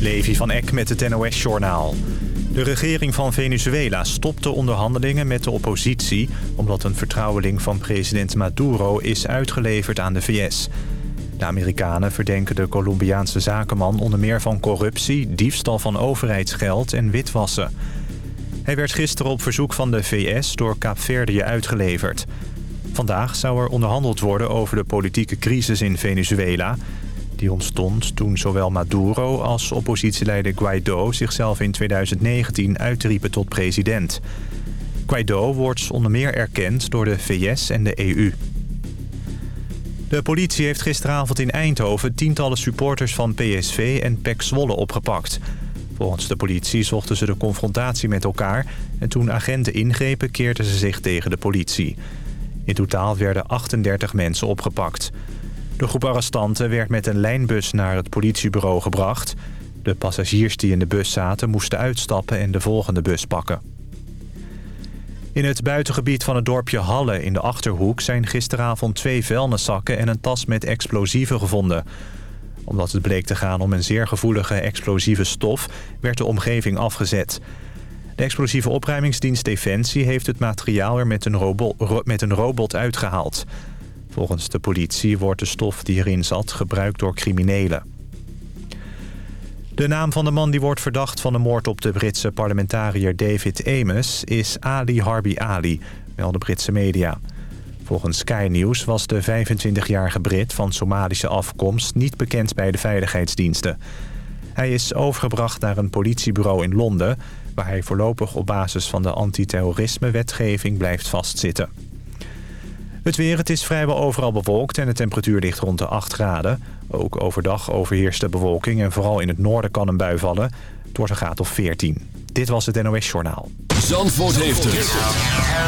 Levi van Eck met het NOS-journaal. De regering van Venezuela stopt de onderhandelingen met de oppositie... omdat een vertrouweling van president Maduro is uitgeleverd aan de VS. De Amerikanen verdenken de Colombiaanse zakenman onder meer van corruptie... diefstal van overheidsgeld en witwassen. Hij werd gisteren op verzoek van de VS door Kaapverdië uitgeleverd. Vandaag zou er onderhandeld worden over de politieke crisis in Venezuela... Die ontstond toen zowel Maduro als oppositieleider Guaido zichzelf in 2019 uitriepen tot president. Guaido wordt onder meer erkend door de VS en de EU. De politie heeft gisteravond in Eindhoven tientallen supporters van PSV en PEC Zwolle opgepakt. Volgens de politie zochten ze de confrontatie met elkaar... en toen agenten ingrepen keerden ze zich tegen de politie. In totaal werden 38 mensen opgepakt. De groep arrestanten werd met een lijnbus naar het politiebureau gebracht. De passagiers die in de bus zaten moesten uitstappen en de volgende bus pakken. In het buitengebied van het dorpje Halle in de Achterhoek... zijn gisteravond twee vuilniszakken en een tas met explosieven gevonden. Omdat het bleek te gaan om een zeer gevoelige explosieve stof... werd de omgeving afgezet. De explosieve opruimingsdienst Defensie heeft het materiaal er met een met een robot uitgehaald... Volgens de politie wordt de stof die erin zat gebruikt door criminelen. De naam van de man die wordt verdacht van de moord op de Britse parlementariër David Ames is Ali Harbi Ali, melden Britse media. Volgens Sky News was de 25-jarige Brit van Somalische afkomst niet bekend bij de veiligheidsdiensten. Hij is overgebracht naar een politiebureau in Londen... waar hij voorlopig op basis van de antiterrorisme-wetgeving blijft vastzitten. Het weer, het is vrijwel overal bewolkt en de temperatuur ligt rond de 8 graden. Ook overdag overheerst de bewolking en vooral in het noorden kan een bui vallen. Het wordt een graad of 14. Dit was het NOS Journaal. Zandvoort heeft het.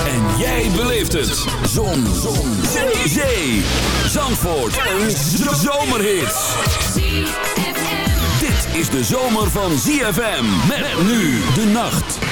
En jij beleeft het. Zon. Zon. Zee. Zee. Zandvoort. Een zomerhit. Dit is de zomer van ZFM. Met nu de nacht.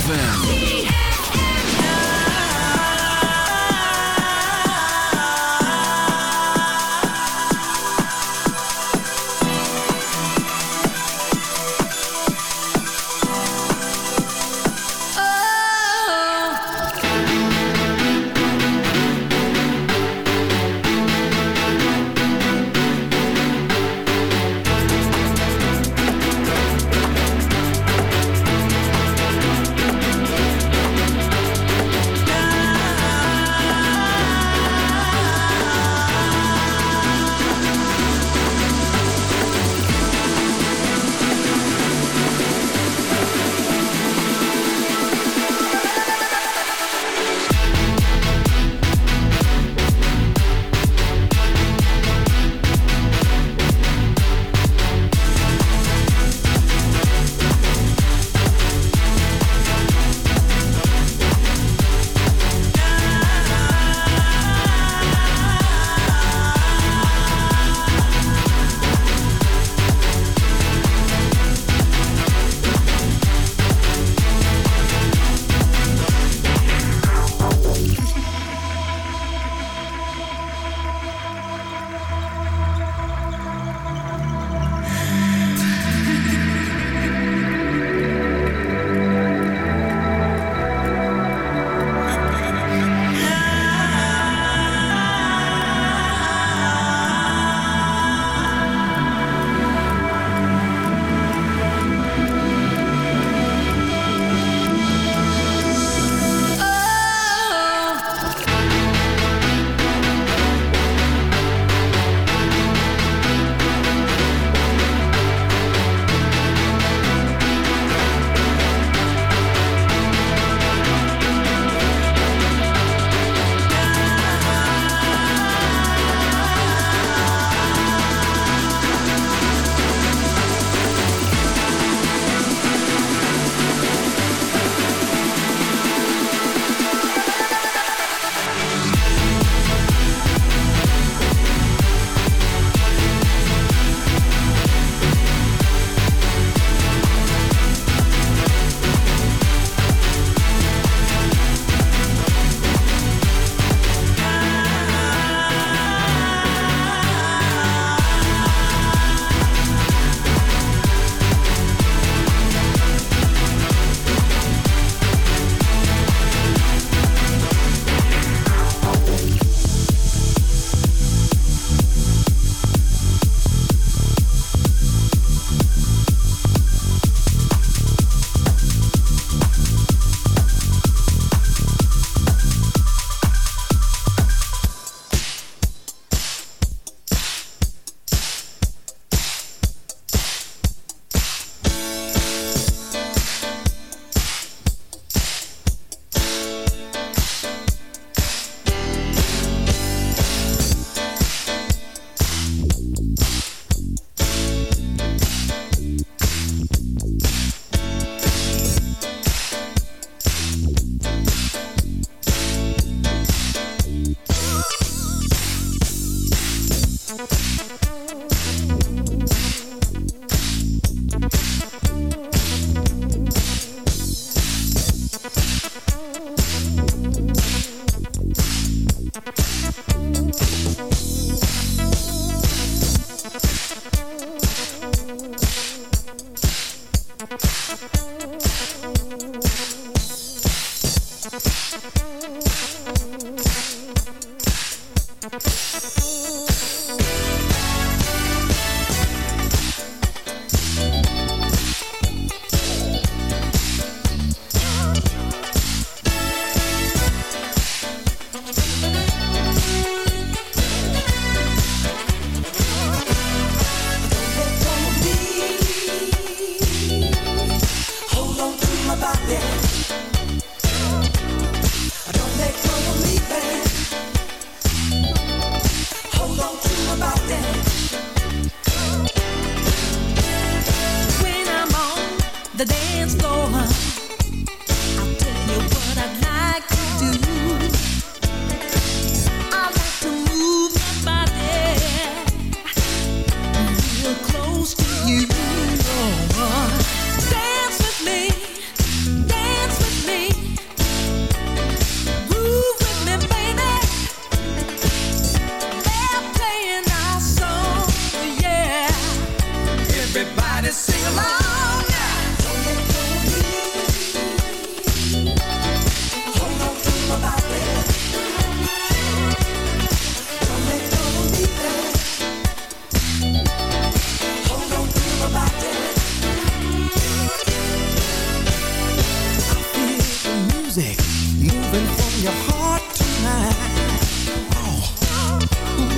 ZFM.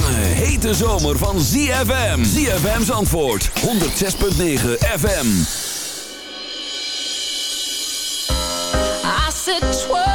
lange, hete zomer van ZFM. ZFM's antwoord, 106.9 FM. I said 12.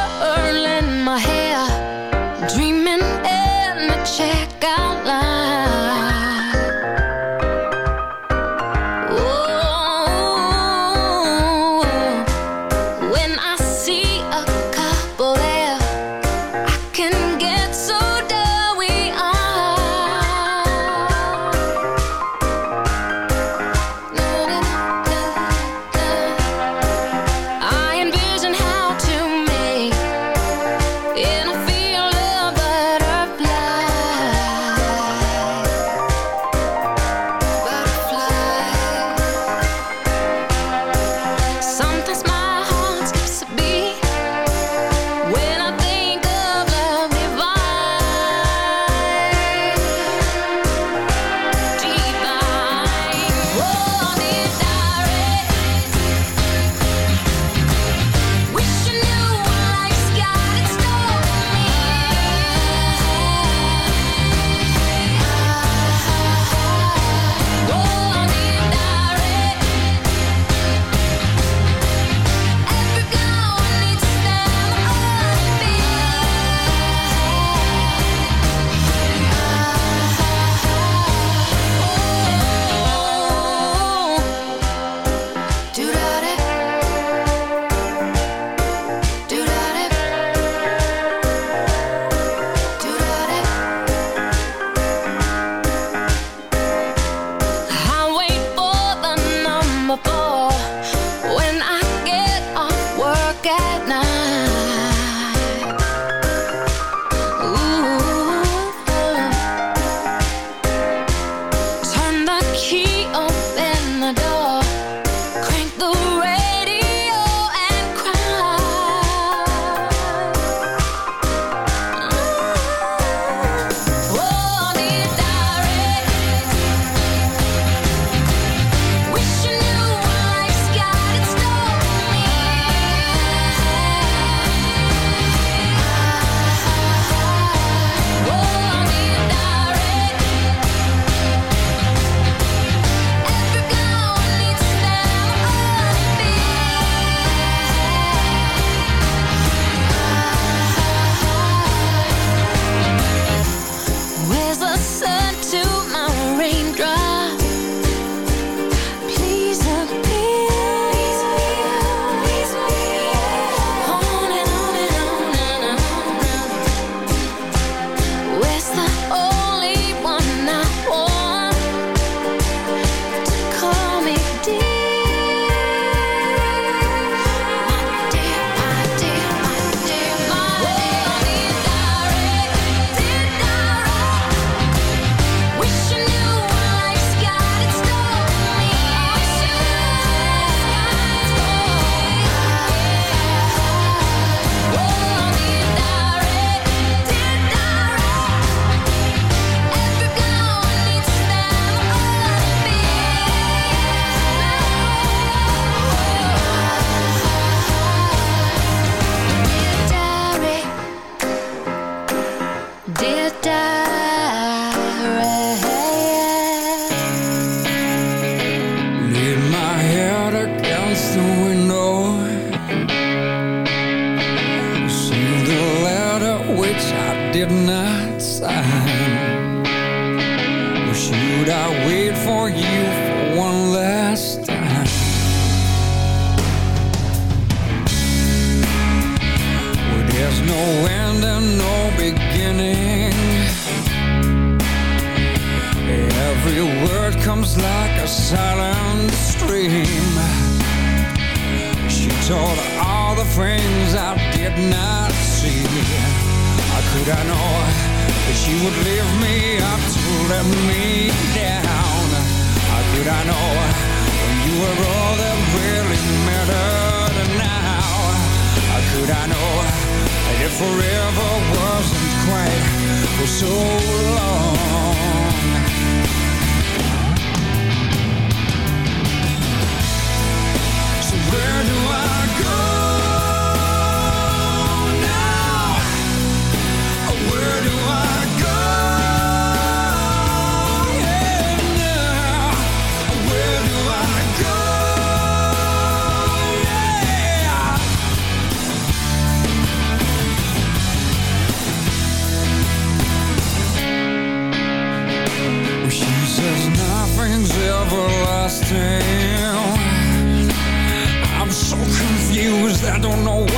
I don't know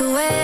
away.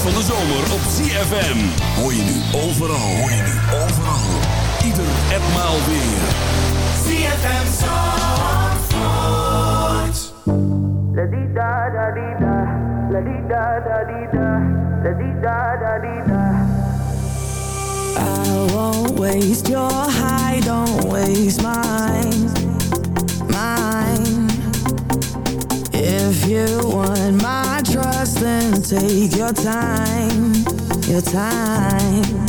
van de zomer op ZFM. Hoor je nu overal, hoor je nu overal. Ieder en maal weer. ZFM Zandvoort. La di da da di da, la di da da di da, la di da da. I won't waste your high, don't waste mine, mine. If you want my trust, then take your time, your time.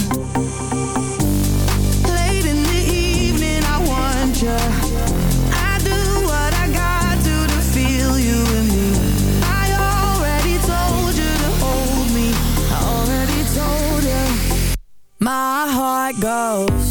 Late in the evening, I want you. I do what I got to to feel you in me. I already told you to hold me. I already told you. My heart goes.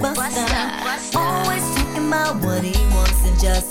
buster. Always talking about what he wants and just